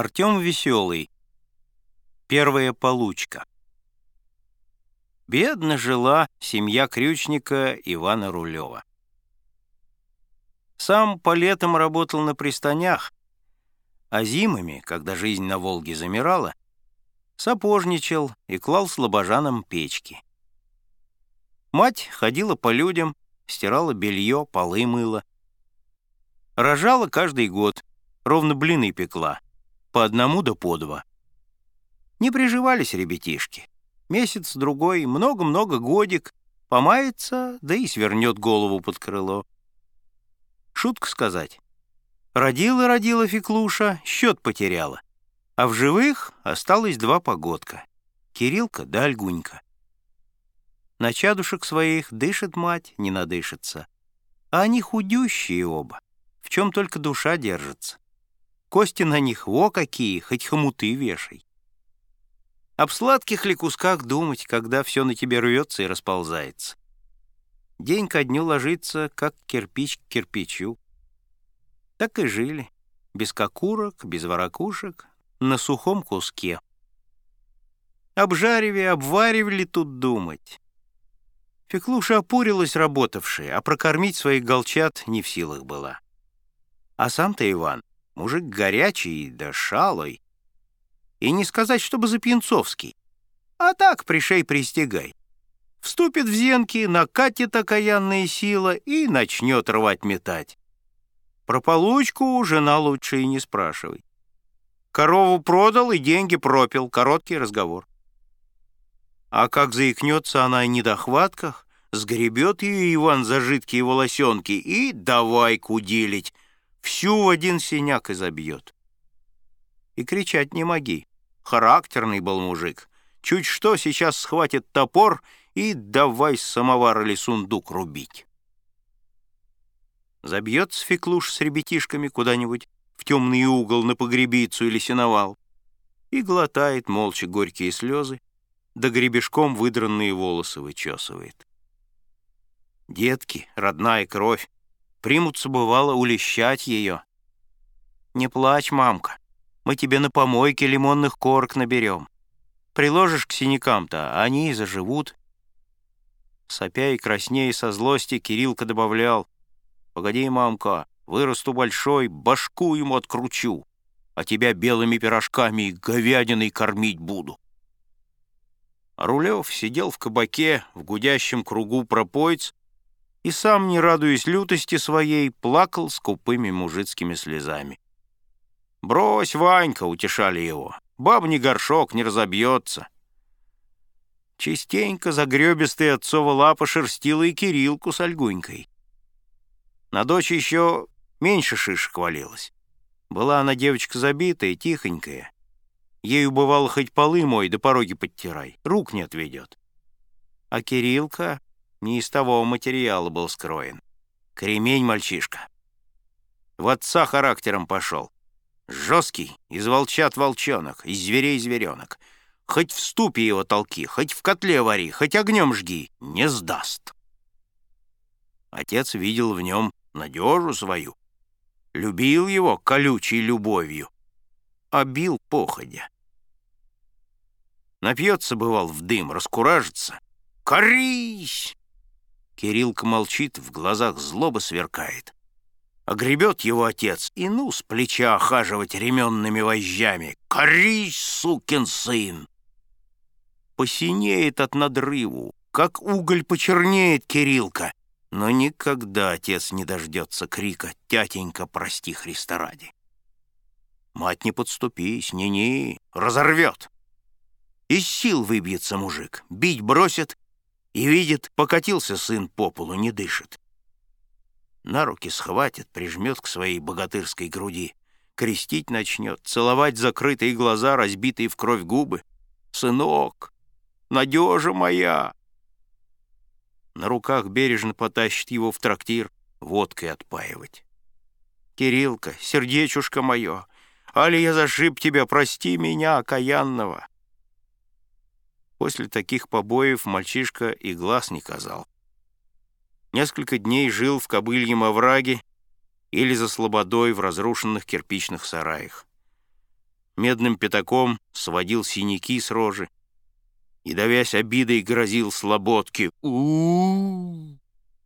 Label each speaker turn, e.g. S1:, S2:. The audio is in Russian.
S1: Артем Веселый. Первая получка. Бедно жила семья крючника Ивана Рулева. Сам по летам работал на пристанях, а зимами, когда жизнь на Волге замирала, сапожничал и клал слабожанам печки. Мать ходила по людям, стирала белье, полы мыла. Рожала каждый год, ровно блины пекла — по одному да по два. Не приживались ребятишки. Месяц-другой, много-много годик, помается, да и свернет голову под крыло. Шутка сказать. Родила-родила Феклуша, счет потеряла. А в живых осталось два погодка. Кириллка да Альгунька. На чадушек своих дышит мать, не надышится. А они худющие оба, в чем только душа держится. Кости на них во какие, хоть хомуты вешай. Об сладких ли кусках думать, когда все на тебе рвется и расползается? День ко дню ложится, как кирпич к кирпичу. Так и жили, без кокурок, без ворокушек, на сухом куске. Обжариве, обваривали тут думать. Феклуша опурилась работавшая, а прокормить своих голчат не в силах была. А сам-то Иван Мужик горячий да шалой. И не сказать, чтобы запьянцовский. А так пришей пристегай. Вступит в зенки, накатит окаянная сила и начнет рвать-метать. Про получку жена лучше и не спрашивай. Корову продал и деньги пропил. Короткий разговор. А как заикнется она о недохватках, сгребет ее Иван за жидкие волосенки и давай куделить — всю в один синяк и забьет. И кричать не моги. Характерный был мужик. Чуть что, сейчас схватит топор и давай самовар или сундук рубить. Забьется феклуш с ребятишками куда-нибудь в темный угол на погребицу или сеновал и глотает молча горькие слезы, да гребешком выдранные волосы вычесывает. Детки, родная кровь, примутся, бывало, улещать ее. «Не плачь, мамка, мы тебе на помойке лимонных корок наберем. Приложишь к синякам-то, они и заживут». Сопя и краснея со злости, Кириллка добавлял, «Погоди, мамка, вырасту большой, башку ему откручу, а тебя белыми пирожками и говядиной кормить буду». Рулев сидел в кабаке в гудящем кругу пропойц и сам, не радуясь лютости своей, плакал скупыми мужицкими слезами. «Брось, Ванька!» — утешали его. «Баб не горшок, не разобьется». Частенько загребистая отцова лапа шерстила и Кирилку с Ольгунькой. На дочь еще меньше шишек валилась. Была она девочка забитая, тихонькая. Ею бывало хоть полы мой, да пороги подтирай, рук не отведет. А Кирилка не из того материала был скроен. Кремень мальчишка. В отца характером пошел. Жесткий, из волчат волчонок, из зверей зверенок. Хоть в ступе его толки, хоть в котле вари, хоть огнем жги, не сдаст. Отец видел в нем надежу свою, любил его колючей любовью, а бил походя. Напьется, бывал, в дым, раскуражится. «Корись!» Кириллка молчит, в глазах злоба сверкает. Огребет его отец, и ну с плеча охаживать ременными вожжами. «Корись, сукин сын!» Посинеет от надрыву, как уголь почернеет Кириллка, но никогда отец не дождется крика «Тятенька, прости Христа ради!» Мать не подступись, не-не, разорвет. Из сил выбьется мужик, бить бросит и видит, покатился сын по полу, не дышит. На руки схватит, прижмет к своей богатырской груди, крестить начнет, целовать закрытые глаза, разбитые в кровь губы. «Сынок, надежа моя!» На руках бережно потащит его в трактир водкой отпаивать. «Кириллка, сердечушка мое, али я зашиб тебя, прости меня, окаянного!» После таких побоев мальчишка и глаз не казал. Несколько дней жил в кобыльем овраге или за слободой в разрушенных кирпичных сараях. медным пятаком сводил синяки с рожи и, давясь обидой, грозил слободке. у, -у, -у